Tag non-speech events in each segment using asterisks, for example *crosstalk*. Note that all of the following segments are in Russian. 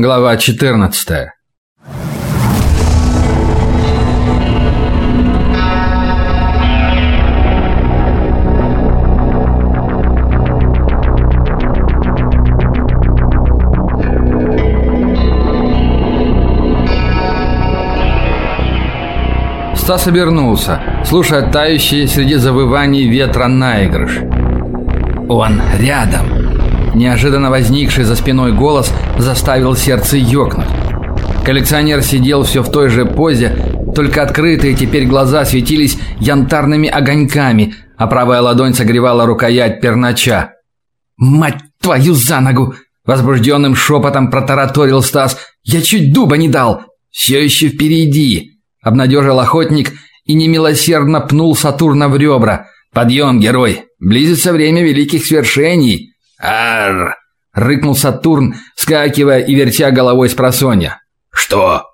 Глава 14. Стас обернулся, слушая тающие среди завываний ветра наигрыш. Он рядом. Неожиданно возникший за спиной голос заставил сердце ёкнуть. Коллекционер сидел все в той же позе, только открытые теперь глаза светились янтарными огоньками, а правая ладонь согревала рукоять пернача. «Мать твою за ногу!» Возбужденным шепотом протараторил Стас. «Я чуть дуба не дал! Все еще впереди!» Обнадежил охотник и немилосердно пнул Сатурна в ребра. «Подъем, герой! Близится время великих свершений!» «Ар!» – рыкнул Сатурн, скакивая и вертя головой с просонья. «Что?»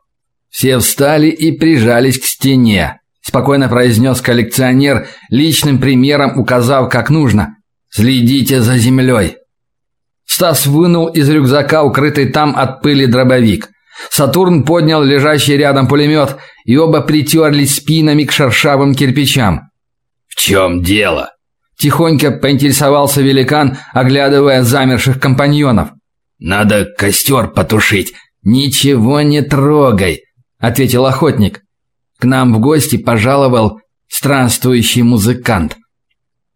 Все встали и прижались к стене, спокойно произнес коллекционер, личным примером указав, как нужно. «Следите за землей». Стас вынул из рюкзака укрытый там от пыли дробовик. Сатурн поднял лежащий рядом пулемет, и оба притерлись спинами к шершавым кирпичам. «В чем дело?» Тихонько поинтересовался великан, оглядывая замерших компаньонов. «Надо костер потушить». «Ничего не трогай», — ответил охотник. «К нам в гости пожаловал странствующий музыкант».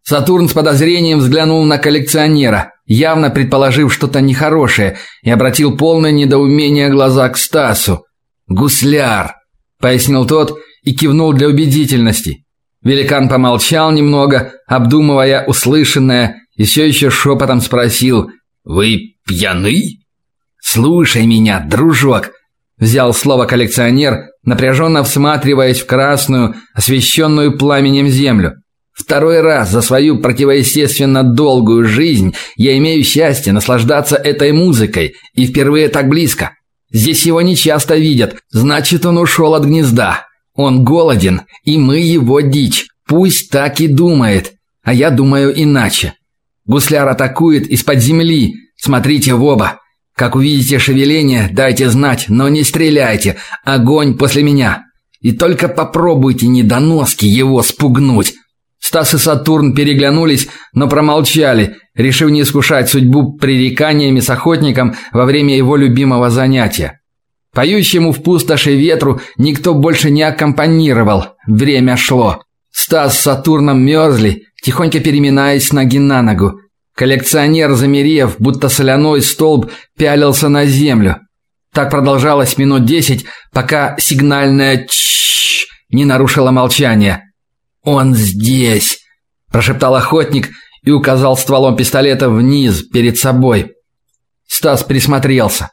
Сатурн с подозрением взглянул на коллекционера, явно предположив что-то нехорошее, и обратил полное недоумение глаза к Стасу. «Гусляр», — пояснил тот и кивнул для убедительности. Великан помолчал немного, обдумывая услышанное, и все еще шепотом спросил «Вы пьяны?» «Слушай меня, дружок!» Взял слово коллекционер, напряженно всматриваясь в красную, освещенную пламенем землю. Второй раз за свою противоестественно долгую жизнь я имею счастье наслаждаться этой музыкой, и впервые так близко. Здесь его не часто видят, значит, он ушел от гнезда. Он голоден, и мы его дичь. Пусть так и думает, а я думаю иначе. Гусляр атакует из-под земли. Смотрите в оба. Как увидите шевеление, дайте знать, но не стреляйте. Огонь после меня. И только попробуйте недоноски его спугнуть. Стас и Сатурн переглянулись, но промолчали, решив не искушать судьбу пререканиями с охотником во время его любимого занятия. Поющему в пустоши ветру никто больше не аккомпанировал. Время шло. Стас с Сатурном мерзли, тихонько переминаясь ноги на ногу. Коллекционер, замерев, будто соляной столб, пялился на землю. Так продолжалось минут десять, пока сигнальная «чшш» не нарушила молчание. «Он здесь!» – прошептал охотник и указал стволом пистолета вниз, перед собой. Стас присмотрелся.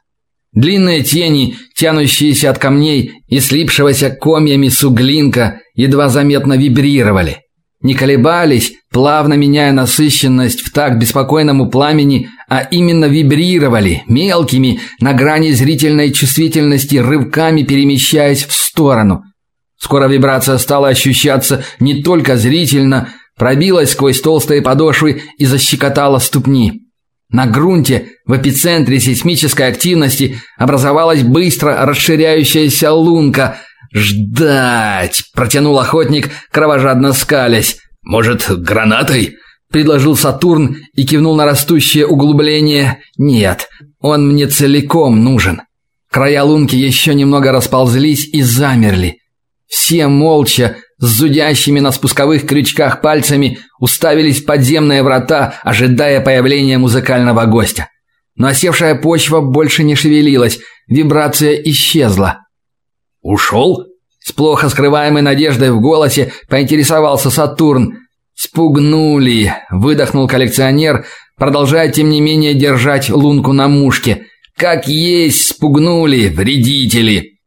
Длинные тени, тянущиеся от камней и слипшегося комьями суглинка, едва заметно вибрировали. Не колебались, плавно меняя насыщенность в так беспокойному пламени, а именно вибрировали, мелкими, на грани зрительной чувствительности, рывками перемещаясь в сторону. Скоро вибрация стала ощущаться не только зрительно, пробилась сквозь толстые подошвы и защекотала ступни. На грунте, в эпицентре сейсмической активности, образовалась быстро расширяющаяся лунка. «Ждать!» – протянул охотник, кровожадно скалясь. «Может, гранатой?» – предложил Сатурн и кивнул на растущее углубление. «Нет, он мне целиком нужен». Края лунки еще немного расползлись и замерли. Все молча, с зудящими на спусковых крючках пальцами уставились в подземные врата, ожидая появления музыкального гостя. Но осевшая почва больше не шевелилась, вибрация исчезла. «Ушел?» С плохо скрываемой надеждой в голосе поинтересовался Сатурн. «Спугнули!» – выдохнул коллекционер, продолжая, тем не менее, держать лунку на мушке. «Как есть спугнули, вредители!»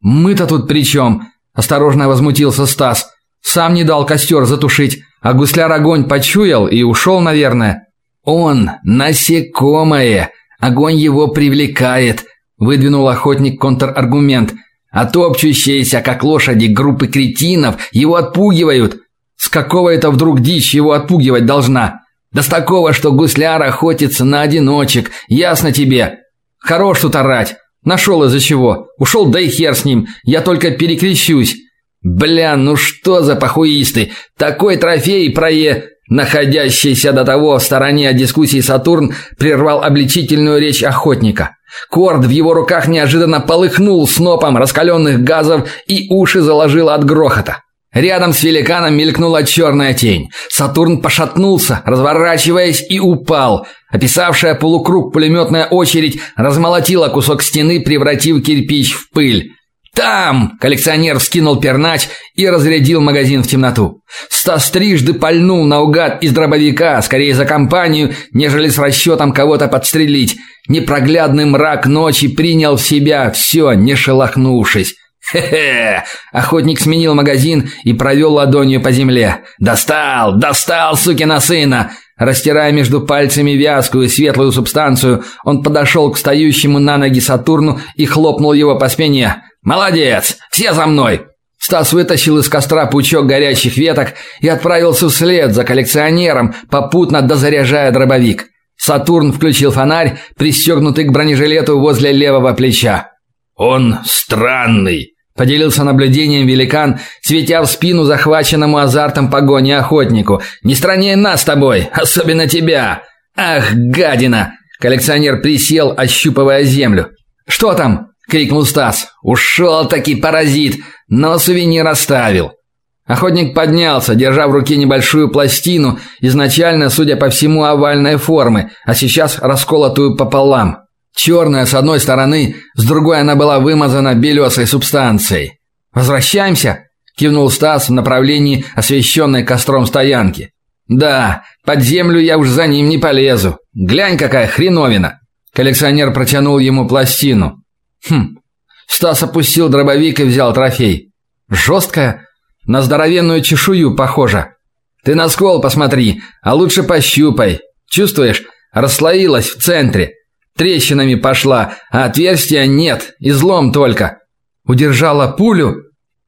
«Мы-то тут при чем?» Осторожно возмутился Стас. Сам не дал костер затушить, а гусляр огонь почуял и ушел, наверное. Он насекомое. Огонь его привлекает, выдвинул охотник контраргумент. А топчущиеся, как лошади, группы кретинов его отпугивают. С какого это вдруг дичь его отпугивать должна? Да с такого, что гусляр охотится на одиночек, ясно тебе? Хорош тут орать. Нашел из-за чего. Ушел, да и хер с ним. Я только перекрещусь. Бля, ну что за похуисты? Такой трофей прое... Находящийся до того в стороне от дискуссии Сатурн прервал обличительную речь охотника. Корд в его руках неожиданно полыхнул снопом раскаленных газов и уши заложило от грохота. Рядом с великаном мелькнула черная тень. Сатурн пошатнулся, разворачиваясь и упал. Описавшая полукруг пулеметная очередь размолотила кусок стены, превратив кирпич в пыль. «Там!» – коллекционер вскинул пернач и разрядил магазин в темноту. Стас трижды пальнул наугад из дробовика, скорее за компанию, нежели с расчетом кого-то подстрелить. Непроглядный мрак ночи принял в себя все, не шелохнувшись. «Хе-хе!» *laughs* Охотник сменил магазин и провел ладонью по земле. «Достал! Достал, сукина сына!» Растирая между пальцами вязкую светлую субстанцию, он подошел к стоящему на ноги Сатурну и хлопнул его по спине. «Молодец! Все за мной!» Стас вытащил из костра пучок горящих веток и отправился вслед за коллекционером, попутно дозаряжая дробовик. Сатурн включил фонарь, пристегнутый к бронежилету возле левого плеча. «Он странный», – поделился наблюдением великан, светя в спину захваченному азартом погони охотнику. «Не страннее нас с тобой, особенно тебя!» «Ах, гадина!» – коллекционер присел, ощупывая землю. «Что там?» – крикнул Стас. «Ушел таки паразит, но сувенир оставил». Охотник поднялся, держа в руке небольшую пластину, изначально, судя по всему, овальной формы, а сейчас расколотую пополам. Черная с одной стороны, с другой она была вымазана белесой субстанцией. «Возвращаемся?» – кивнул Стас в направлении освещенной костром стоянки. «Да, под землю я уж за ним не полезу. Глянь, какая хреновина!» Коллекционер протянул ему пластину. Хм. Стас опустил дробовик и взял трофей. Жесткая, на здоровенную чешую похожа. Ты на скол посмотри, а лучше пощупай. Чувствуешь? Расслоилась в центре. Трещинами пошла, а отверстия нет, излом только. Удержала пулю?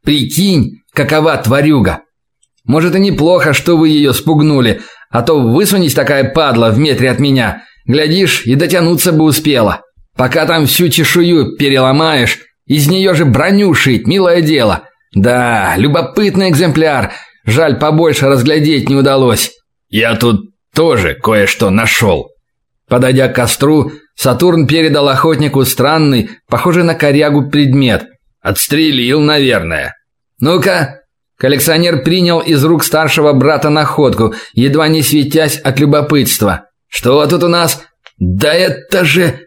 Прикинь, какова тварюга. Может и неплохо, что вы ее спугнули, а то высунись такая падла в метре от меня. Глядишь, и дотянуться бы успела. Пока там всю чешую переломаешь, из нее же броню шить, милое дело. Да, любопытный экземпляр. Жаль, побольше разглядеть не удалось. Я тут тоже кое-что нашел». Подойдя к костру, Сатурн передал охотнику странный, похожий на корягу предмет. Отстрелил, наверное. Ну-ка, коллекционер принял из рук старшего брата находку, едва не светясь от любопытства. Что тут у нас? Да это же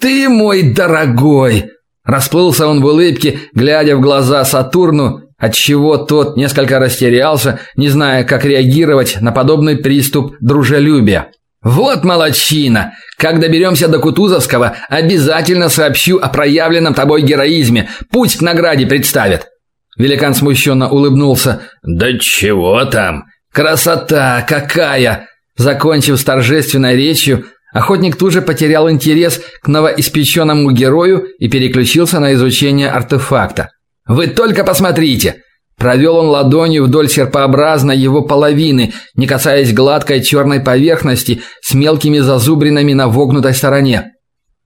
«Ты мой дорогой!» Расплылся он в улыбке, глядя в глаза Сатурну, отчего тот несколько растерялся, не зная, как реагировать на подобный приступ дружелюбия. «Вот молодчина! Как доберемся до Кутузовского, обязательно сообщу о проявленном тобой героизме. Путь к награде представят!» Великан смущенно улыбнулся. «Да чего там? Красота какая!» Закончив с торжественной речью, Охотник тут же потерял интерес к новоиспеченному герою и переключился на изучение артефакта. «Вы только посмотрите!» Провел он ладонью вдоль серпообразной его половины, не касаясь гладкой черной поверхности с мелкими зазубринами на вогнутой стороне.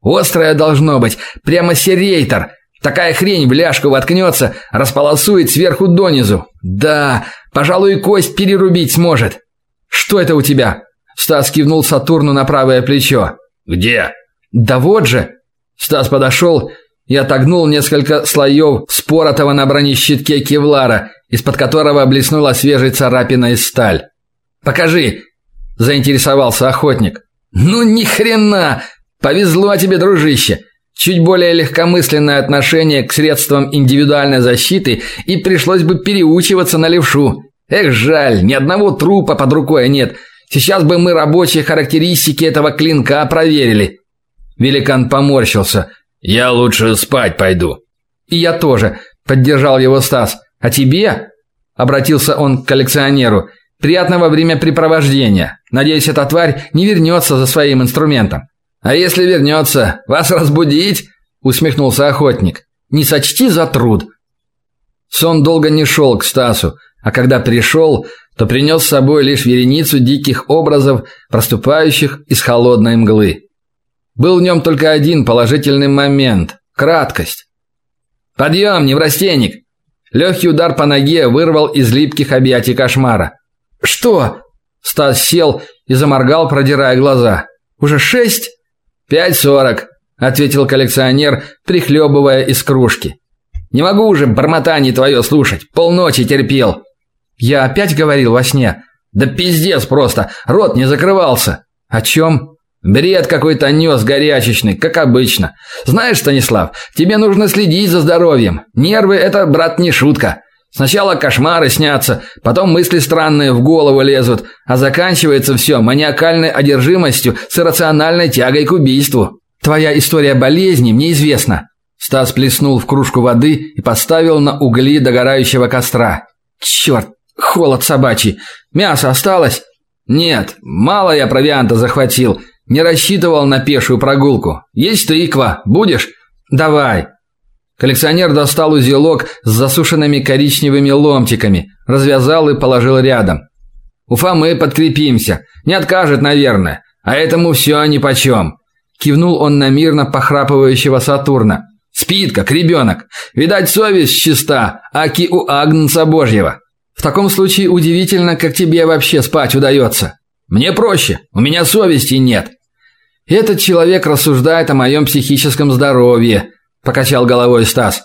«Острое должно быть, прямо серейтор!» Такая хрень в ляжку воткнется, располосует сверху донизу. Да, пожалуй, кость перерубить сможет. Что это у тебя? Стас кивнул Сатурну на правое плечо. «Где?» «Да вот же!» Стас подошел и отогнул несколько слоев споротого на бронещитке кевлара, из-под которого блеснула свежей царапина из сталь. «Покажи!» – заинтересовался охотник. «Ну ни хрена! Повезло тебе, дружище!» Чуть более легкомысленное отношение к средствам индивидуальной защиты и пришлось бы переучиваться на левшу. Эх, жаль, ни одного трупа под рукой нет – Сейчас бы мы рабочие характеристики этого клинка проверили. Великан поморщился. Я лучше спать пойду. И я тоже, поддержал его Стас. А тебе? обратился он к коллекционеру. Приятного времяпрепровождения. Надеюсь, эта тварь не вернется за своим инструментом. А если вернется, вас разбудить? усмехнулся охотник. Не сочти за труд. Сон долго не шел к Стасу, а когда пришел, то принес с собой лишь вереницу диких образов, проступающих из холодной мглы. Был в нем только один положительный момент. Краткость. Подъем, неврастенник. Легкий удар по ноге вырвал из липких объятий кошмара. Что? Стас сел и заморгал, продирая глаза. Уже шесть? Пять сорок, ответил коллекционер, прихлебывая из кружки. Не могу уже бормотание твое слушать. Полночи терпел. Я опять говорил во сне. Да пиздец просто, рот не закрывался. О чем? Бред какой-то нес горячечный, как обычно. Знаешь, Станислав, тебе нужно следить за здоровьем. Нервы это, брат, не шутка. Сначала кошмары снятся, потом мысли странные в голову лезут, а заканчивается все маниакальной одержимостью с иррациональной тягой к убийству. Твоя история болезни мне известна. Стас плеснул в кружку воды и поставил на угли догорающего костра. Черт, холод собачий. Мясо осталось? Нет, мало я провианта захватил. Не рассчитывал на пешую прогулку. Есть тыква, будешь? Давай. Коллекционер достал узелок с засушенными коричневыми ломтиками, развязал и положил рядом. У Фомы подкрепимся. Не откажет, наверное. А этому все нипочем. Кивнул он на мирно похрапывающего Сатурна. Спит, как ребенок. Видать, совесть чиста, аки у Агнца Божьего. В таком случае удивительно, как тебе вообще спать удается. Мне проще, у меня совести нет. Этот человек рассуждает о моем психическом здоровье, покачал головой Стас.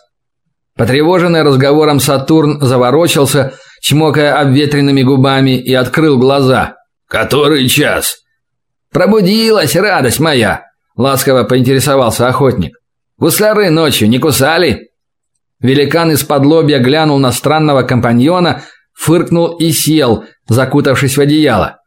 Потревоженный разговором Сатурн заворочился, чмокая обветренными губами и открыл глаза. Который час? Пробудилась радость моя, ласково поинтересовался охотник. Гусляры ночью не кусали? Великан из-под лобья глянул на странного компаньона, фыркнул и сел, закутавшись в одеяло.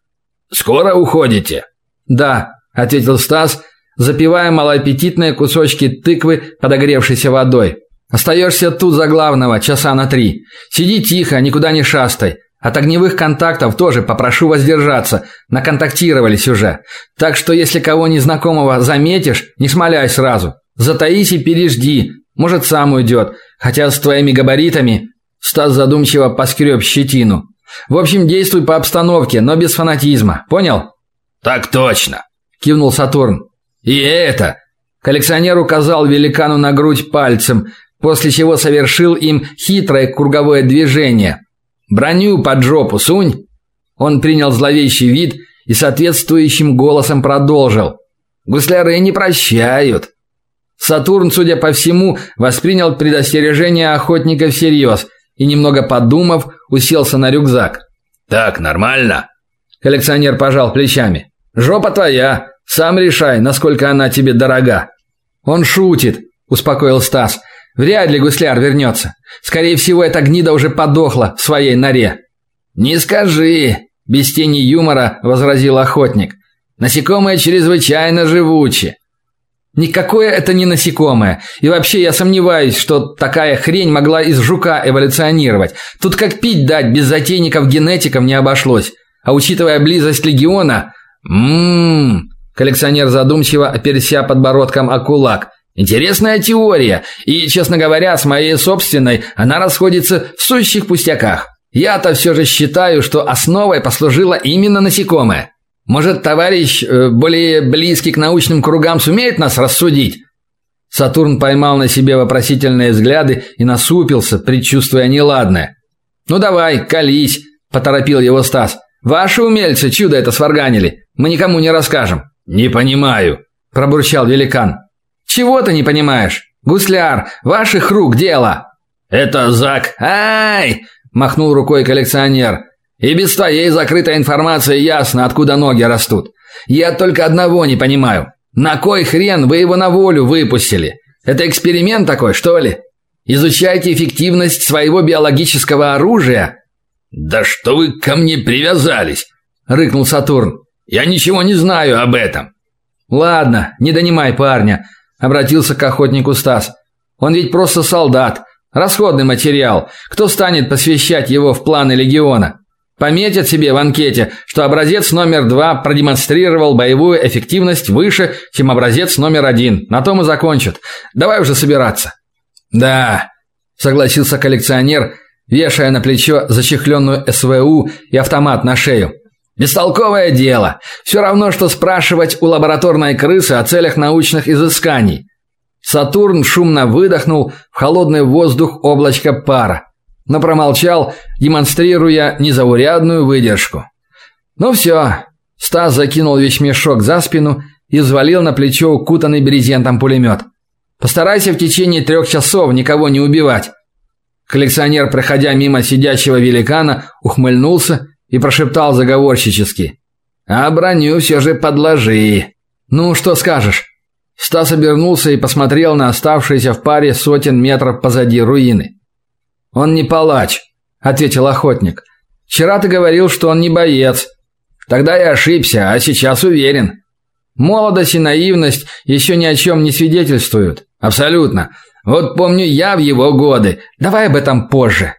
Скоро уходите? Да, ответил Стас, запивая малоаппетитные кусочки тыквы, подогревшейся водой. Остаешься тут за главного часа на три. Сиди тихо, никуда не шастай. От огневых контактов тоже попрошу воздержаться. Наконтактировались уже. Так что если кого незнакомого заметишь, не смоляй сразу. Затаись и пережди. Может, сам уйдет. Хотя с твоими габаритами Стас задумчиво поскреб щетину. В общем, действуй по обстановке, но без фанатизма. Понял? Так точно кивнул Сатурн. И это, коллекционер указал великану на грудь пальцем, после чего совершил им хитрое круговое движение. Броню под жопу сунь. Он принял зловещий вид и соответствующим голосом продолжил: Гусляры не прощают. Сатурн, судя по всему, воспринял предостережение охотника всерьез и немного подумав, уселся на рюкзак. Так нормально? Коллекционер пожал плечами. Жопа твоя. Сам решай, насколько она тебе дорога. Он шутит, успокоил Стас. Вряд ли гусляр вернется. Скорее всего, эта гнида уже подохла в своей норе. Не скажи, без тени юмора возразил охотник. Насекомые чрезвычайно живучи. Никакое это не насекомое. И вообще я сомневаюсь, что такая хрень могла из жука эволюционировать. Тут как пить дать без затейников-генетиков не обошлось. А учитывая близость легиона, Мм. Коллекционер задумчиво оперся подбородком о кулак. Интересная теория, и, честно говоря, с моей собственной она расходится в сущих пустяках. Я-то все же считаю, что основой послужило именно насекомое. Может, товарищ, э, более близкий к научным кругам, сумеет нас рассудить? Сатурн поймал на себе вопросительные взгляды и насупился, предчувствуя неладное. Ну давай, колись, поторопил его Стас. Ваши умельцы чудо это сварганили. Мы никому не расскажем. Не понимаю, пробурчал великан. Чего ты не понимаешь? Гусляр, ваших рук дело. Это Зак. Ай! махнул рукой коллекционер. И без твоей закрытой информации ясно, откуда ноги растут. Я только одного не понимаю. На кой хрен вы его на волю выпустили? Это эксперимент такой, что ли? Изучайте эффективность своего биологического оружия. Да что вы ко мне привязались? рыкнул Сатурн. Я ничего не знаю об этом. Ладно, не донимай парня, обратился к охотнику Стас. Он ведь просто солдат, расходный материал. Кто станет посвящать его в планы легиона? Пометят себе в анкете, что образец номер два продемонстрировал боевую эффективность выше, чем образец номер один. На том и закончат. Давай уже собираться. Да, согласился коллекционер, вешая на плечо зачехленную СВУ и автомат на шею. Бестолковое дело. Все равно что спрашивать у лабораторной крысы о целях научных изысканий. Сатурн шумно выдохнул в холодный воздух облачко пара, но промолчал, демонстрируя незаурядную выдержку. Ну все. Стас закинул вещмешок за спину и взвалил на плечо укутанный брезентом пулемет. Постарайся в течение трех часов никого не убивать. Коллекционер, проходя мимо сидящего великана, ухмыльнулся и прошептал заговорщически: "А броню все же подложи". Ну, что скажешь? Стас обернулся и посмотрел на оставшиеся в паре сотен метров позади руины. Он не палач, ответил охотник. Вчера ты говорил, что он не боец. Тогда я ошибся, а сейчас уверен. Молодость и наивность еще ни о чем не свидетельствуют. Абсолютно. Вот помню я в его годы. Давай об этом позже.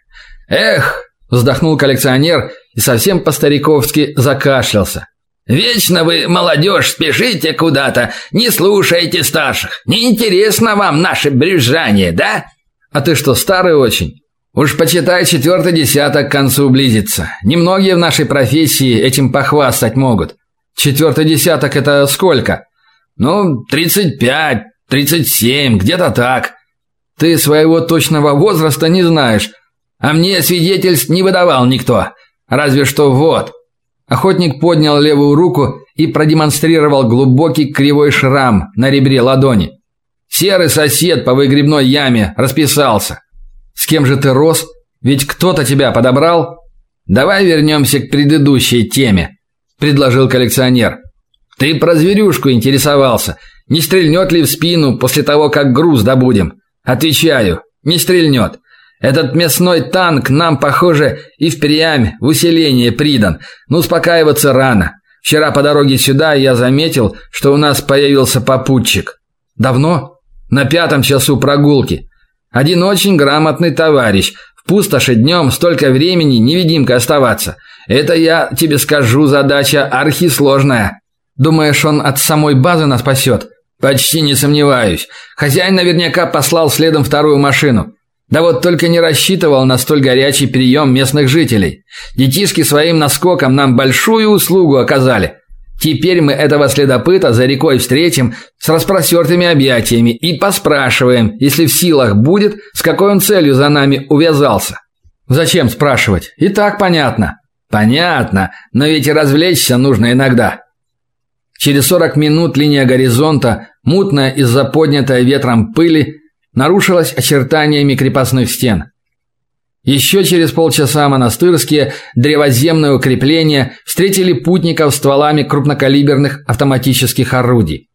Эх, вздохнул коллекционер и совсем по-стариковски закашлялся. Вечно вы, молодежь, спешите куда-то, не слушаете старших. Неинтересно вам наше брюзжание, да? А ты что, старый очень? Уж почитай, четвертый десяток к концу близится. Немногие в нашей профессии этим похвастать могут. Четвертый десяток это сколько? Ну, тридцать пять, тридцать семь, где-то так. Ты своего точного возраста не знаешь, а мне свидетельств не выдавал никто. Разве что вот. Охотник поднял левую руку и продемонстрировал глубокий кривой шрам на ребре ладони. Серый сосед по выгребной яме расписался. С кем же ты рос? Ведь кто-то тебя подобрал. Давай вернемся к предыдущей теме, предложил коллекционер. Ты про зверюшку интересовался. Не стрельнет ли в спину после того, как груз добудем? Отвечаю, не стрельнет. Этот мясной танк нам, похоже, и впрямь в усиление придан. Но успокаиваться рано. Вчера по дороге сюда я заметил, что у нас появился попутчик. Давно? На пятом часу прогулки. Один очень грамотный товарищ. В пустоши днем столько времени невидимка оставаться. Это я тебе скажу, задача архисложная. Думаешь, он от самой базы нас спасет?» Почти не сомневаюсь. Хозяин наверняка послал следом вторую машину. Да вот только не рассчитывал на столь горячий прием местных жителей. Детишки своим наскоком нам большую услугу оказали. Теперь мы этого следопыта за рекой встретим с распростертыми объятиями и поспрашиваем, если в силах будет, с какой он целью за нами увязался. Зачем спрашивать? И так понятно. Понятно, но ведь и развлечься нужно иногда. Через 40 минут линия горизонта, мутная из-за поднятой ветром пыли, нарушилась очертаниями крепостных стен. Еще через полчаса монастырские древоземные укрепления встретили путников стволами крупнокалиберных автоматических орудий.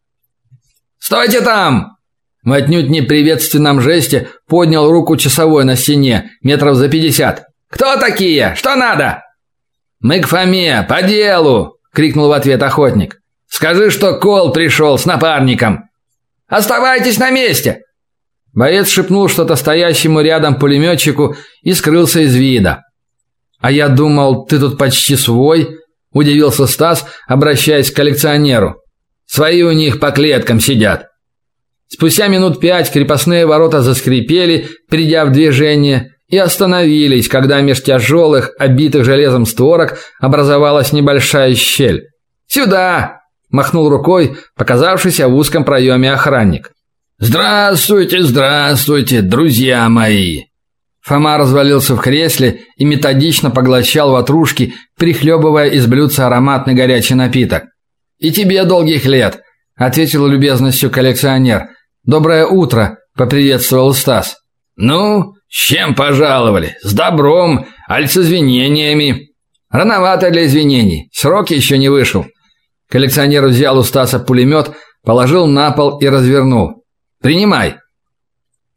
"Стойте там!" В отнюдь неприветственном жесте поднял руку часовой на стене, метров за пятьдесят. "Кто такие? Что надо?" "Мы к Фоме, по делу!" крикнул в ответ охотник. Скажи, что Кол пришел с напарником. Оставайтесь на месте. Боец шепнул что-то стоящему рядом пулеметчику и скрылся из вида. А я думал, ты тут почти свой, удивился Стас, обращаясь к коллекционеру. Свои у них по клеткам сидят. Спустя минут пять крепостные ворота заскрипели, придя в движение, и остановились, когда меж тяжелых, обитых железом створок образовалась небольшая щель. Сюда, махнул рукой, показавшийся в узком проеме охранник. Здравствуйте, здравствуйте, друзья мои. Фома развалился в кресле и методично поглощал ватрушки, прихлебывая из блюдца ароматный горячий напиток. И тебе долгих лет, ответил любезностью коллекционер. Доброе утро, поприветствовал Стас. Ну, с чем пожаловали? С добром, аль с извинениями? Рановато для извинений. Срок еще не вышел. Коллекционер взял у Стаса пулемет, положил на пол и развернул. Принимай.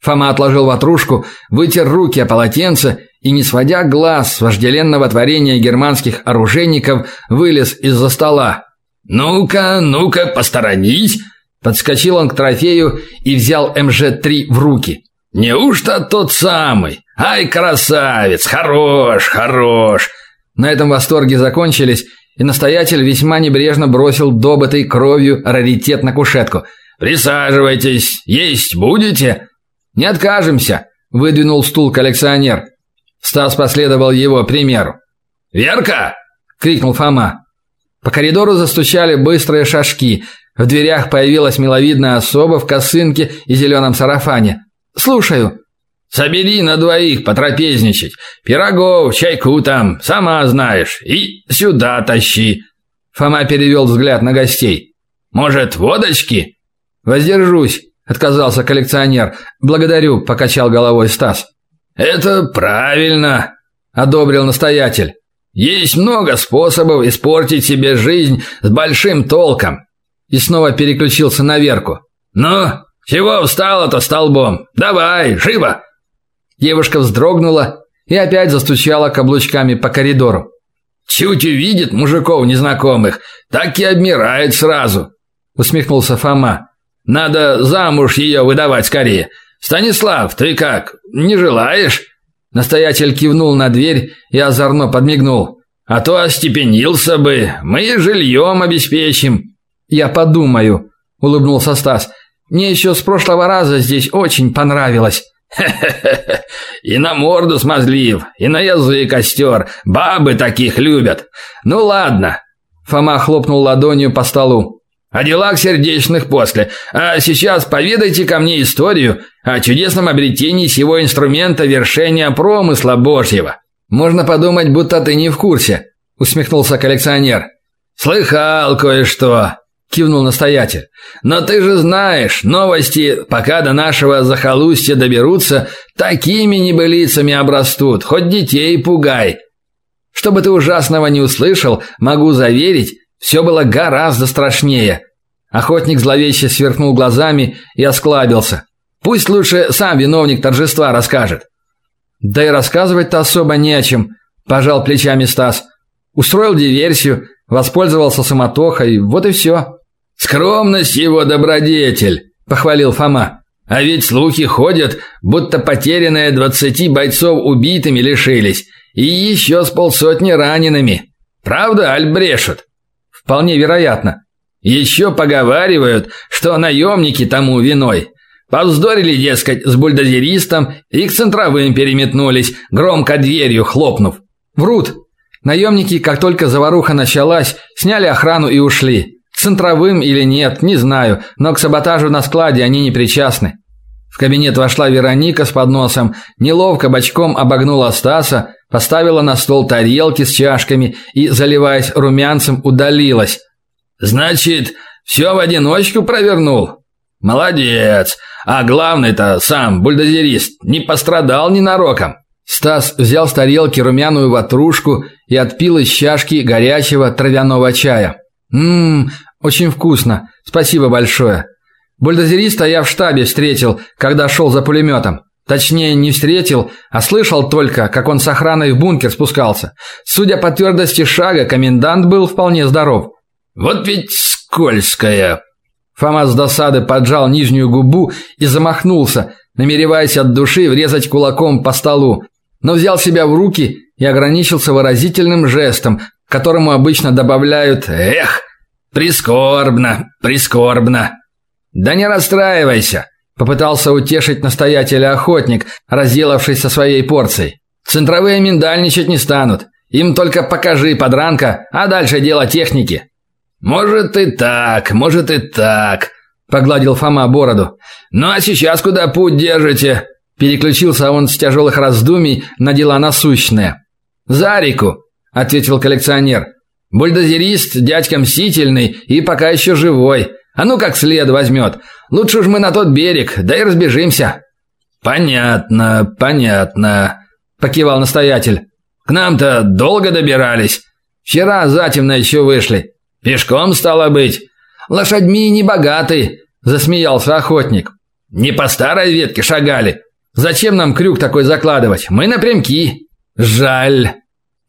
Фома отложил ватрушку, вытер руки о полотенце и, не сводя глаз с вожделенного творения германских оружейников, вылез из-за стола. Ну-ка, ну-ка, посторонись, подскочил он к трофею и взял МЖ-3 в руки. Неужто тот самый? Ай, красавец, хорош, хорош. На этом восторги закончились, и настоятель весьма небрежно бросил добытой кровью раритет на кушетку. Присаживайтесь, есть будете? Не откажемся, выдвинул стул коллекционер. Стас последовал его примеру. Верка, крикнул Фома. По коридору застучали быстрые шажки. В дверях появилась миловидная особа в косынке и зеленом сарафане. «Слушаю». «Собери на двоих потрапезничать. Пирогов, чайку там, сама знаешь. И сюда тащи». Фома перевел взгляд на гостей. «Может, водочки?» «Воздержусь», – отказался коллекционер. «Благодарю», – покачал головой Стас. «Это правильно», – одобрил настоятель. «Есть много способов испортить себе жизнь с большим толком и снова переключился на Верку. «Ну, чего встала-то столбом? Давай, живо!» Девушка вздрогнула и опять застучала каблучками по коридору. «Чуть увидит мужиков незнакомых, так и обмирает сразу», – усмехнулся Фома. «Надо замуж ее выдавать скорее. Станислав, ты как, не желаешь?» Настоятель кивнул на дверь и озорно подмигнул. «А то остепенился бы, мы жильем обеспечим». «Я подумаю», – улыбнулся Стас. «Мне еще с прошлого раза здесь очень понравилось». «Хе-хе-хе, *laughs* и на морду смазлив, и на язык остер, бабы таких любят. Ну ладно». Фома хлопнул ладонью по столу. «О делах сердечных после. А сейчас поведайте ко мне историю о чудесном обретении сего инструмента вершения промысла Божьего». «Можно подумать, будто ты не в курсе», – усмехнулся коллекционер. «Слыхал кое-что кивнул настоятель. Но ты же знаешь, новости, пока до нашего захолустья доберутся, такими небылицами обрастут, хоть детей пугай. Чтобы ты ужасного не услышал, могу заверить, все было гораздо страшнее. Охотник зловеще сверкнул глазами и осклабился. Пусть лучше сам виновник торжества расскажет. Да и рассказывать-то особо не о чем, пожал плечами Стас. Устроил диверсию, воспользовался самотохой, вот и все. Скромность его добродетель, похвалил Фома. А ведь слухи ходят, будто потерянные двадцати бойцов убитыми лишились, и еще с полсотни ранеными. Правда, аль брешут? Вполне вероятно. Еще поговаривают, что наемники тому виной. Повздорили, дескать, с бульдозеристом и к центровым переметнулись, громко дверью хлопнув. Врут. Наемники, как только заваруха началась, сняли охрану и ушли. Центровым или нет, не знаю, но к саботажу на складе они не причастны. В кабинет вошла Вероника с подносом, неловко бочком обогнула Стаса, поставила на стол тарелки с чашками и, заливаясь румянцем, удалилась. Значит, все в одиночку провернул. Молодец. А главный-то сам бульдозерист не пострадал ни нароком. Стас взял с тарелки румяную ватрушку и отпил из чашки горячего травяного чая. Мм, очень вкусно. Спасибо большое. Бульдозериста я в штабе встретил, когда шел за пулеметом. Точнее, не встретил, а слышал только, как он с охраной в бункер спускался. Судя по твердости шага, комендант был вполне здоров. Вот ведь скользкая. Фома с досады поджал нижнюю губу и замахнулся, намереваясь от души врезать кулаком по столу, но взял себя в руки и ограничился выразительным жестом, к которому обычно добавляют «эх», Прискорбно, прискорбно. Да не расстраивайся, попытался утешить настоятеля охотник, разделавшись со своей порцией. Центровые миндальничать не станут. Им только покажи подранка, а дальше дело техники. Может и так, может и так, погладил Фома бороду. Ну а сейчас куда путь держите? Переключился он с тяжелых раздумий на дела насущные. За реку, ответил коллекционер. Бульдозерист дядька мстительный и пока еще живой. А ну как след возьмет. Лучше уж мы на тот берег, да и разбежимся. Понятно, понятно, покивал настоятель. К нам-то долго добирались. Вчера затемно еще вышли. Пешком стало быть. Лошадьми не богаты, засмеялся охотник. Не по старой ветке шагали. Зачем нам крюк такой закладывать? Мы напрямки. Жаль.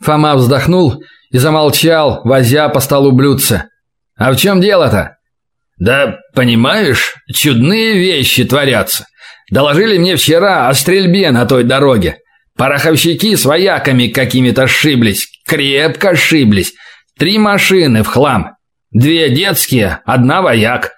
Фома вздохнул и замолчал, возя по столу блюдце. А в чем дело-то? Да, понимаешь, чудные вещи творятся. Доложили мне вчера о стрельбе на той дороге. Пороховщики с вояками какими-то ошиблись, крепко ошиблись. Три машины в хлам. Две детские, одна вояк.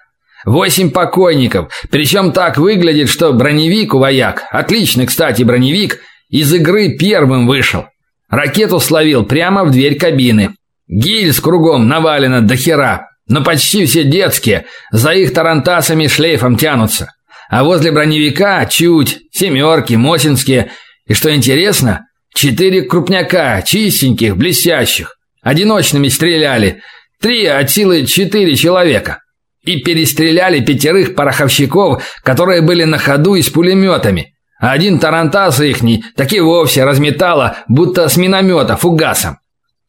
Восемь покойников, причем так выглядит, что броневик у вояк, отличный, кстати, броневик, из игры первым вышел. Ракету словил прямо в дверь кабины. Гильз кругом навалено до хера. но почти все детские, за их тарантасами шлейфом тянутся. А возле броневика чуть, семерки, мосинские, и что интересно, четыре крупняка, чистеньких, блестящих. Одиночными стреляли, три от силы четыре человека. И перестреляли пятерых пороховщиков, которые были на ходу и с пулеметами. Один тарантас ихний так и вовсе разметало, будто с миномета фугасом.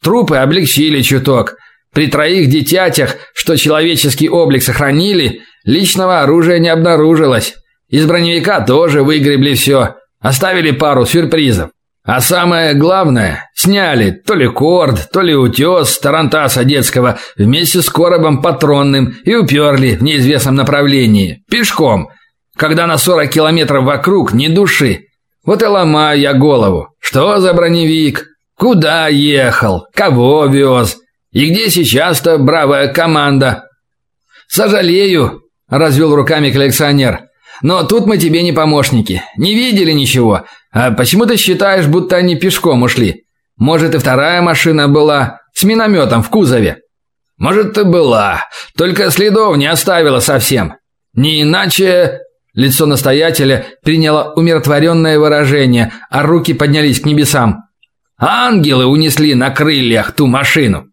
Трупы облегчили чуток. При троих детятях, что человеческий облик сохранили, личного оружия не обнаружилось. Из броневика тоже выгребли все. Оставили пару сюрпризов. А самое главное, сняли то ли корд, то ли утес тарантаса детского вместе с коробом патронным и уперли в неизвестном направлении, пешком, когда на 40 километров вокруг ни души. Вот и ломаю я голову. Что за броневик? Куда ехал? Кого вез? И где сейчас-то бравая команда? Сожалею, развел руками коллекционер. Но тут мы тебе не помощники. Не видели ничего. А почему ты считаешь, будто они пешком ушли? Может, и вторая машина была с минометом в кузове? Может, и была, только следов не оставила совсем. Не иначе лицо настоятеля приняло умиротворенное выражение, а руки поднялись к небесам. Ангелы унесли на крыльях ту машину.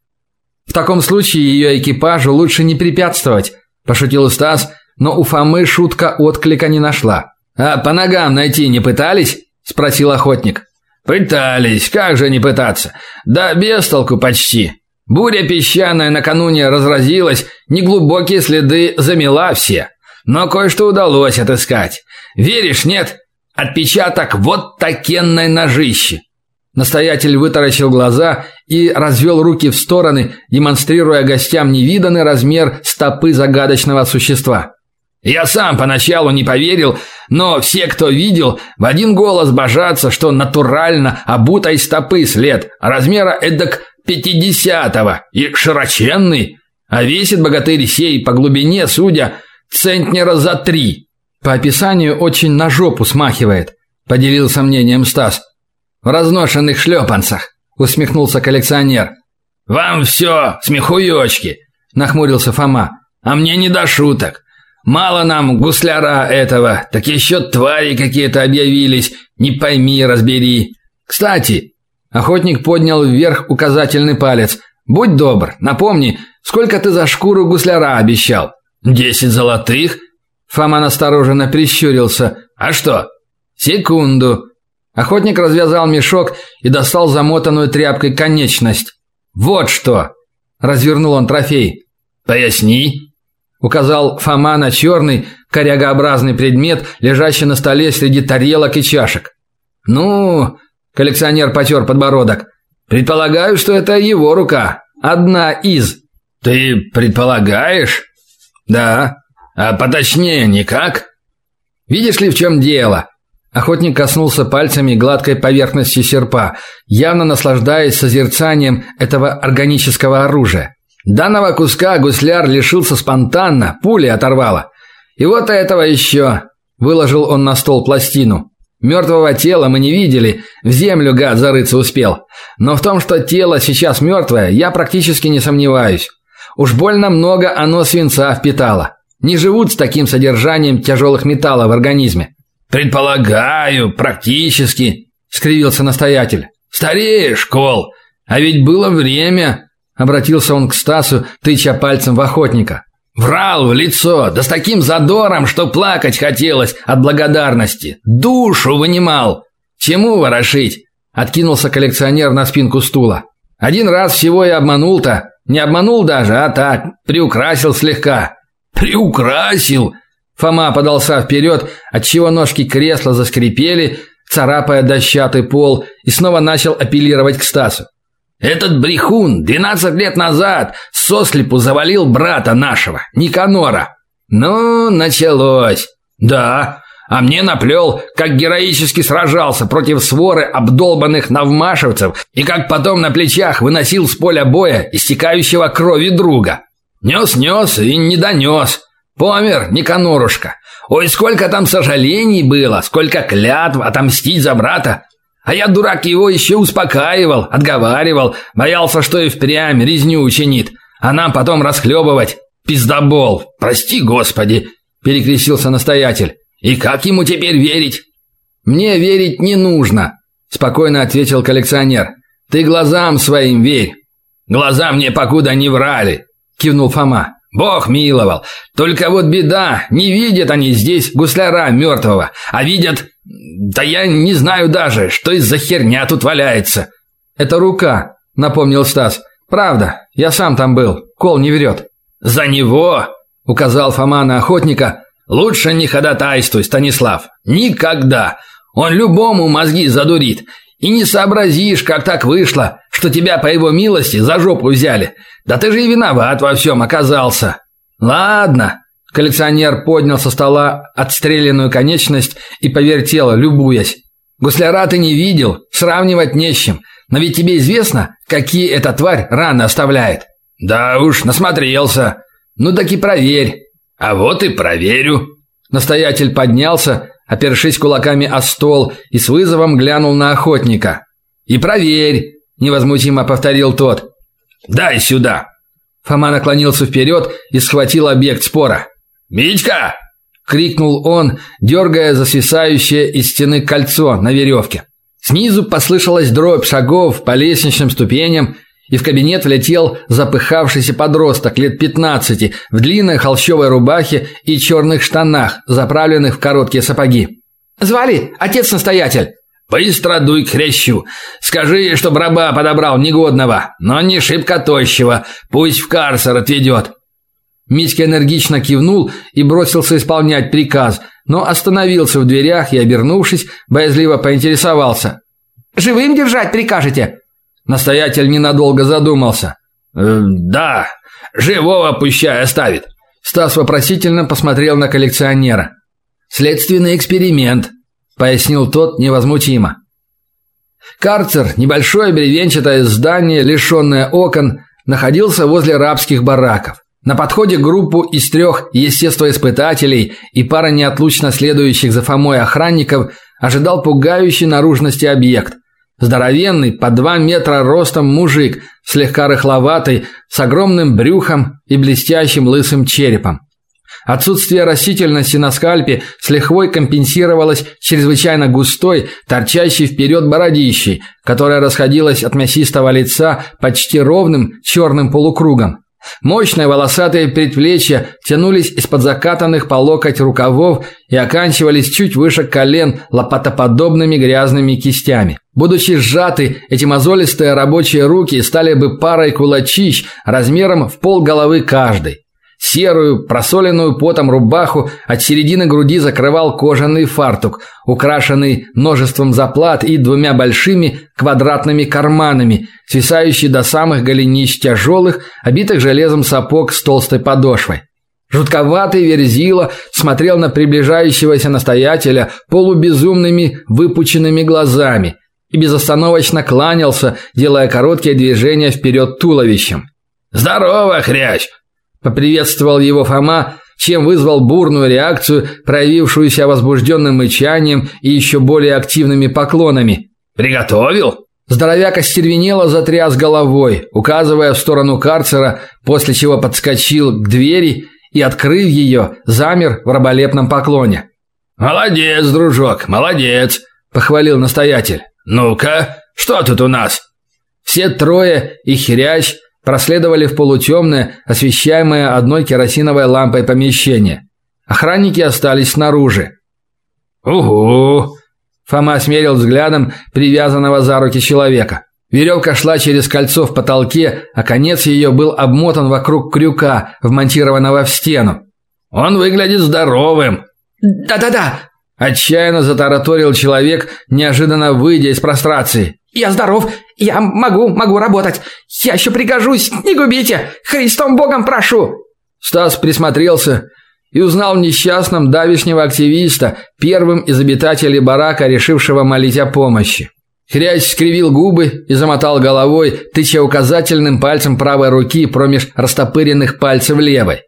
В таком случае ее экипажу лучше не препятствовать, пошутил Стас, но у Фомы шутка отклика не нашла. А по ногам найти не пытались? спросил охотник. Пытались, как же не пытаться? Да без толку почти. Буря песчаная накануне разразилась, неглубокие следы замела все. Но кое-что удалось отыскать. Веришь, нет? Отпечаток вот такенной ножищи. Настоятель вытаращил глаза и развел руки в стороны, демонстрируя гостям невиданный размер стопы загадочного существа. Я сам поначалу не поверил, но все, кто видел, в один голос божатся, что натурально обутой стопы след, размера эдак пятидесятого и широченный, а весит богатырь сей по глубине, судя, центнера за три. По описанию очень на жопу смахивает, поделился мнением Стас. В разношенных шлепанцах, усмехнулся коллекционер. Вам все смехуёчки, нахмурился Фома. А мне не до шуток. Мало нам гусляра этого, так еще твари какие-то объявились, не пойми, разбери. Кстати, охотник поднял вверх указательный палец. Будь добр, напомни, сколько ты за шкуру гусляра обещал? Десять золотых? Фома настороженно прищурился. А что? Секунду. Охотник развязал мешок и достал замотанную тряпкой конечность. Вот что. Развернул он трофей. Поясни указал Фома на черный, корягообразный предмет, лежащий на столе среди тарелок и чашек. Ну, коллекционер потер подбородок. Предполагаю, что это его рука, одна из. Ты предполагаешь? Да. А поточнее никак? Видишь ли, в чем дело? Охотник коснулся пальцами гладкой поверхности серпа, явно наслаждаясь созерцанием этого органического оружия. Данного куска гусляр лишился спонтанно, пули оторвало. И вот этого еще. Выложил он на стол пластину. Мертвого тела мы не видели, в землю гад зарыться успел. Но в том, что тело сейчас мертвое, я практически не сомневаюсь. Уж больно много оно свинца впитало. Не живут с таким содержанием тяжелых металлов в организме. Предполагаю, практически, скривился настоятель. Стареешь, Кол. А ведь было время, Обратился он к Стасу, тыча пальцем в охотника. Врал в лицо, да с таким задором, что плакать хотелось от благодарности. Душу вынимал. Чему ворошить? Откинулся коллекционер на спинку стула. Один раз всего и обманул-то. Не обманул даже, а так, приукрасил слегка. Приукрасил? Фома подался вперед, отчего ножки кресла заскрипели, царапая дощатый пол, и снова начал апеллировать к Стасу. Этот брехун 12 лет назад сослепу завалил брата нашего, Никанора. Ну, началось. Да, а мне наплел, как героически сражался против своры обдолбанных навмашевцев и как потом на плечах выносил с поля боя истекающего крови друга. Нес-нес и не донес. Помер Никанорушка. Ой, сколько там сожалений было, сколько клятв отомстить за брата. А я, дурак, его еще успокаивал, отговаривал, боялся, что и впрямь резню учинит. а нам потом расхлебывать. Пиздобол, прости господи, перекрестился настоятель. И как ему теперь верить? Мне верить не нужно, спокойно ответил коллекционер. Ты глазам своим верь. Глаза мне покуда не врали, кивнул Фома. Бог миловал. Только вот беда, не видят они здесь гусляра мертвого, а видят... Да я не знаю даже, что из-за херня тут валяется. Это рука, напомнил Стас. Правда, я сам там был. Кол не врет. За него, указал Фома на охотника. Лучше не ходатайствуй, Станислав. Никогда. Он любому мозги задурит. И не сообразишь, как так вышло, что тебя по его милости за жопу взяли. Да ты же и виноват во всем оказался. Ладно. Коллекционер поднял со стола отстрелянную конечность и повертел, любуясь. Гусляра ты не видел, сравнивать не с чем. Но ведь тебе известно, какие эта тварь раны оставляет. Да уж, насмотрелся. Ну так и проверь. А вот и проверю. Настоятель поднялся, опершись кулаками о стол, и с вызовом глянул на охотника. «И проверь!» – невозмутимо повторил тот. «Дай сюда!» Фома наклонился вперед и схватил объект спора. «Митька!» – крикнул он, дергая за свисающее из стены кольцо на веревке. Снизу послышалась дробь шагов по лестничным ступеням, и в кабинет влетел запыхавшийся подросток лет 15 в длинной холщовой рубахе и черных штанах, заправленных в короткие сапоги. «Звали? Отец-настоятель!» «Быстро дуй к хрящу. Скажи, что раба подобрал негодного, но не шибко тощего. Пусть в карцер отведет». Митька энергично кивнул и бросился исполнять приказ, но остановился в дверях и, обернувшись, боязливо поинтересовался. «Живым держать прикажете?» Настоятель ненадолго задумался. «Э, «Да, живого пущай оставит». Стас вопросительно посмотрел на коллекционера. «Следственный эксперимент», – пояснил тот невозмутимо. Карцер, небольшое бревенчатое здание, лишенное окон, находился возле рабских бараков. На подходе группу из трех естествоиспытателей и пара неотлучно следующих за Фомой охранников ожидал пугающий наружности объект – Здоровенный, по два метра ростом мужик, слегка рыхловатый, с огромным брюхом и блестящим лысым черепом. Отсутствие растительности на скальпе с лихвой компенсировалось чрезвычайно густой, торчащей вперед бородищей, которая расходилась от мясистого лица почти ровным черным полукругом. Мощные волосатые предплечья тянулись из-под закатанных по локоть рукавов и оканчивались чуть выше колен лопатоподобными грязными кистями. Будучи сжаты, эти мозолистые рабочие руки стали бы парой кулачищ размером в пол головы каждый. Серую, просоленную потом рубаху от середины груди закрывал кожаный фартук, украшенный множеством заплат и двумя большими квадратными карманами, свисающий до самых голенищ тяжелых, обитых железом сапог с толстой подошвой. Жутковатый Верзила смотрел на приближающегося настоятеля полубезумными выпученными глазами и безостановочно кланялся, делая короткие движения вперед туловищем. «Здорово, хрящ!» Поприветствовал его Фома, чем вызвал бурную реакцию, проявившуюся возбужденным мычанием и еще более активными поклонами. «Приготовил?» Здоровяк остервенело затряс головой, указывая в сторону карцера, после чего подскочил к двери и, открыв ее, замер в раболепном поклоне. «Молодец, дружок, молодец!» – похвалил настоятель. «Ну-ка, что тут у нас?» Все трое, и хрящ, проследовали в полутемное, освещаемое одной керосиновой лампой помещение. Охранники остались снаружи. «Угу!» Фома смерил взглядом привязанного за руки человека. Веревка шла через кольцо в потолке, а конец ее был обмотан вокруг крюка, вмонтированного в стену. «Он выглядит здоровым!» «Да-да-да!» Отчаянно затараторил человек, неожиданно выйдя из прострации. «Я здоров! Я могу, могу работать! Я еще пригожусь! Не губите! Христом Богом прошу!» Стас присмотрелся и узнал в несчастном давишнего активиста, первым из обитателей барака, решившего молить о помощи. Хрясь скривил губы и замотал головой, тыча указательным пальцем правой руки промеж растопыренных пальцев левой.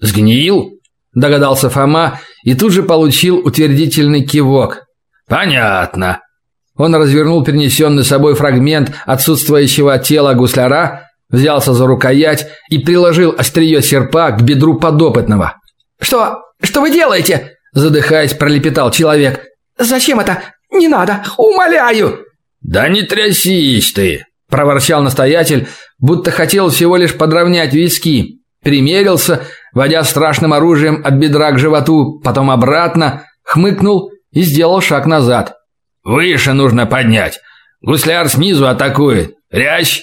«Сгнил?» – догадался Фома и тут же получил утвердительный кивок. «Понятно». Он развернул перенесенный собой фрагмент отсутствующего тела гусляра, Взялся за рукоять и приложил острие серпа к бедру подопытного. «Что? Что вы делаете?» Задыхаясь, пролепетал человек. «Зачем это? Не надо! Умоляю!» «Да не трясись ты!» – проворчал настоятель, будто хотел всего лишь подровнять виски. Примерился, водя страшным оружием от бедра к животу, потом обратно, хмыкнул и сделал шаг назад. «Выше нужно поднять. Гусляр снизу атакует. Рящ!»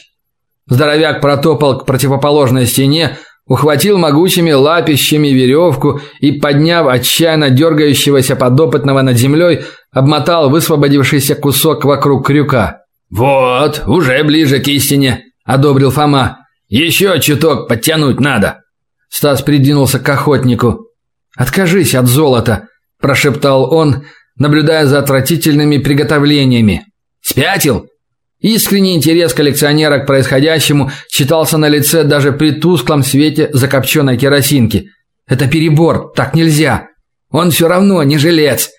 Здоровяк протопал к противоположной стене, ухватил могучими лапищами веревку и, подняв отчаянно дергающегося подопытного над землей, обмотал высвободившийся кусок вокруг крюка. «Вот, уже ближе к истине», – одобрил Фома. «Еще чуток подтянуть надо». Стас придвинулся к охотнику. «Откажись от золота», – прошептал он, наблюдая за отвратительными приготовлениями. «Спятил?» Искренний интерес коллекционера к происходящему читался на лице даже при тусклом свете закопченной керосинки. «Это перебор, так нельзя. Он все равно не жилец».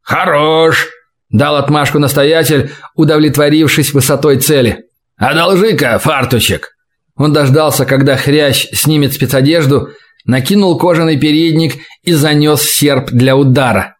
«Хорош!» – дал отмашку настоятель, удовлетворившись высотой цели. «Одолжи-ка фартучек!» Он дождался, когда хрящ снимет спецодежду, накинул кожаный передник и занес серп для удара.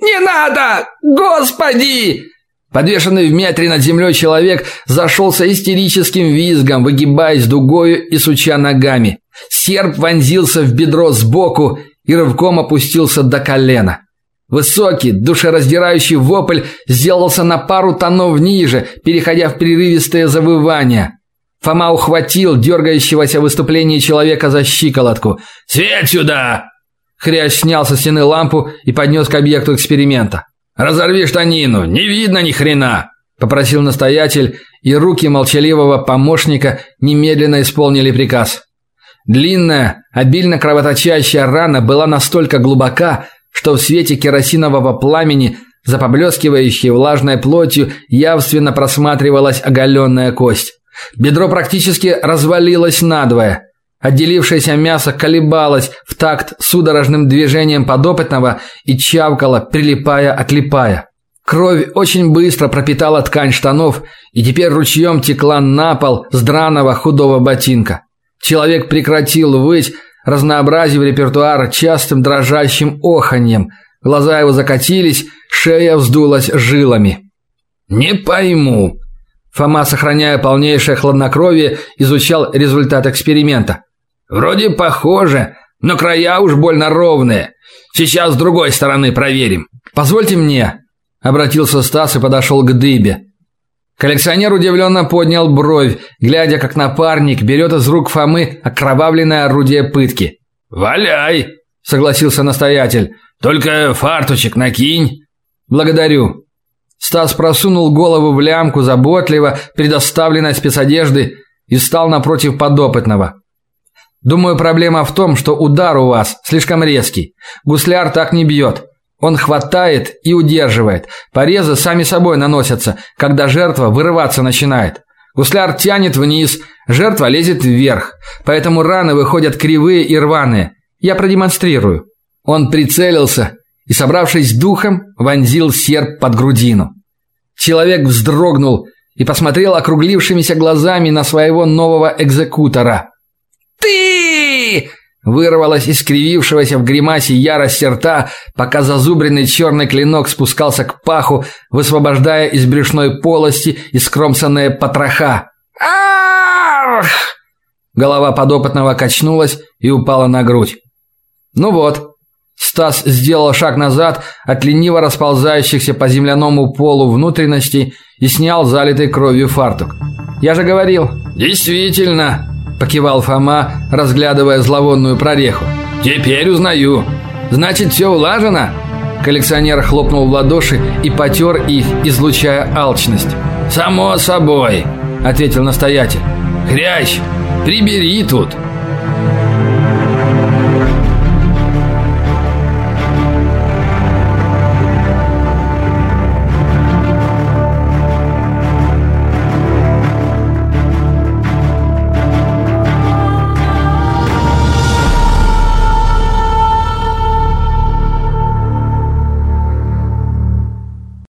«Не надо! Господи!» Подвешенный в метре над землей человек зашелся истерическим визгом, выгибаясь дугою и суча ногами. Серп вонзился в бедро сбоку и рывком опустился до колена. Высокий, душераздирающий вопль сделался на пару тонов ниже, переходя в прерывистое завывание. Фома ухватил дергающегося в человека за щиколотку. «Свет сюда!» Хрящ снял со стены лампу и поднес к объекту эксперимента. «Разорви штанину, не видно ни хрена!» – попросил настоятель, и руки молчаливого помощника немедленно исполнили приказ. Длинная, обильно кровоточащая рана была настолько глубока, что в свете керосинового пламени, за поблескивающей влажной плотью, явственно просматривалась оголенная кость. Бедро практически развалилось надвое. Отделившееся мясо колебалось в такт судорожным движением подопытного и чавкало, прилипая, отлипая. Кровь очень быстро пропитала ткань штанов и теперь ручьем текла на пол с драного худого ботинка. Человек прекратил выть, разнообразив репертуар частым дрожащим оханьем. Глаза его закатились, шея вздулась жилами. «Не пойму». Фома, сохраняя полнейшее хладнокровие, изучал результат эксперимента. Вроде похоже, но края уж больно ровные. Сейчас с другой стороны проверим. Позвольте мне, обратился Стас и подошел к дыбе. Коллекционер удивленно поднял бровь, глядя, как напарник берет из рук Фомы окровавленное орудие пытки. «Валяй!» – согласился настоятель. «Только фарточек накинь». «Благодарю». Стас просунул голову в лямку заботливо предоставленной спецодежды и встал напротив подопытного. Думаю, проблема в том, что удар у вас слишком резкий. Гусляр так не бьет. Он хватает и удерживает. Порезы сами собой наносятся, когда жертва вырываться начинает. Гусляр тянет вниз, жертва лезет вверх. Поэтому раны выходят кривые и рваные. Я продемонстрирую. Он прицелился и, собравшись с духом, вонзил серп под грудину. Человек вздрогнул и посмотрел округлившимися глазами на своего нового экзекутора. «Ты!» Вырвалось из в гримасе ярости рта, пока зазубренный черный клинок спускался к паху, высвобождая из брюшной полости искромсанные потроха. Ах! Голова подопытного качнулась и упала на грудь. Ну вот. Стас сделал шаг назад от лениво расползающихся по земляному полу внутренностей и снял залитый кровью фартук. Я же говорил. Действительно, покивал Фома, разглядывая зловонную прореху. Теперь узнаю. Значит, все улажено. Коллекционер хлопнул в ладоши и потер их, излучая алчность. Само собой, ответил настоятель. Хрящ, прибери тут.